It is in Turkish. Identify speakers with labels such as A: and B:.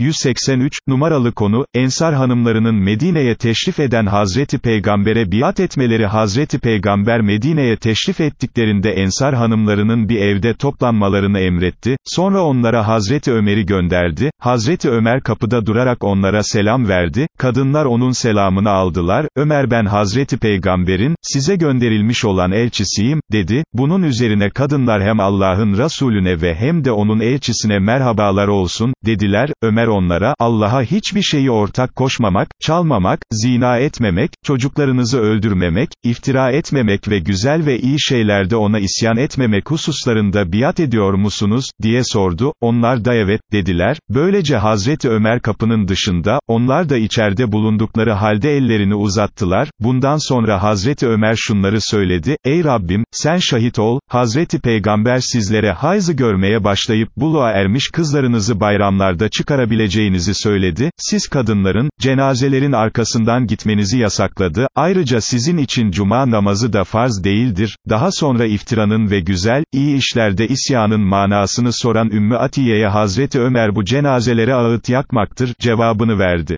A: 183, numaralı konu, Ensar hanımlarının Medine'ye teşrif eden Hazreti Peygamber'e biat etmeleri Hazreti Peygamber Medine'ye teşrif ettiklerinde Ensar hanımlarının bir evde toplanmalarını emretti, sonra onlara Hazreti Ömer'i gönderdi, Hazreti Ömer kapıda durarak onlara selam verdi, kadınlar onun selamını aldılar, Ömer ben Hazreti Peygamber'in, size gönderilmiş olan elçisiyim, dedi, bunun üzerine kadınlar hem Allah'ın Resulüne ve hem de onun elçisine merhabalar olsun, dediler, Ömer onlara, Allah'a hiçbir şeyi ortak koşmamak, çalmamak, zina etmemek, çocuklarınızı öldürmemek, iftira etmemek ve güzel ve iyi şeylerde ona isyan etmemek hususlarında biat ediyor musunuz, diye sordu, onlar da evet, dediler, böylece Hazreti Ömer kapının dışında, onlar da içeride bulundukları halde ellerini uzattılar, bundan sonra Hazreti Ömer şunları söyledi, ey Rabbim, sen şahit ol, Hazreti Peygamber sizlere hayzı görmeye başlayıp buluğa ermiş kızlarınızı bayramlarda çıkarabileceğinizi söyledi, siz kadınların, cenazelerin arkasından gitmenizi yasakladı, ayrıca sizin için cuma namazı da farz değildir, daha sonra iftiranın ve güzel, iyi işlerde isyanın manasını soran Ümmü Atiye'ye Hazreti Ömer bu cenazelere ağıt yakmaktır, cevabını verdi.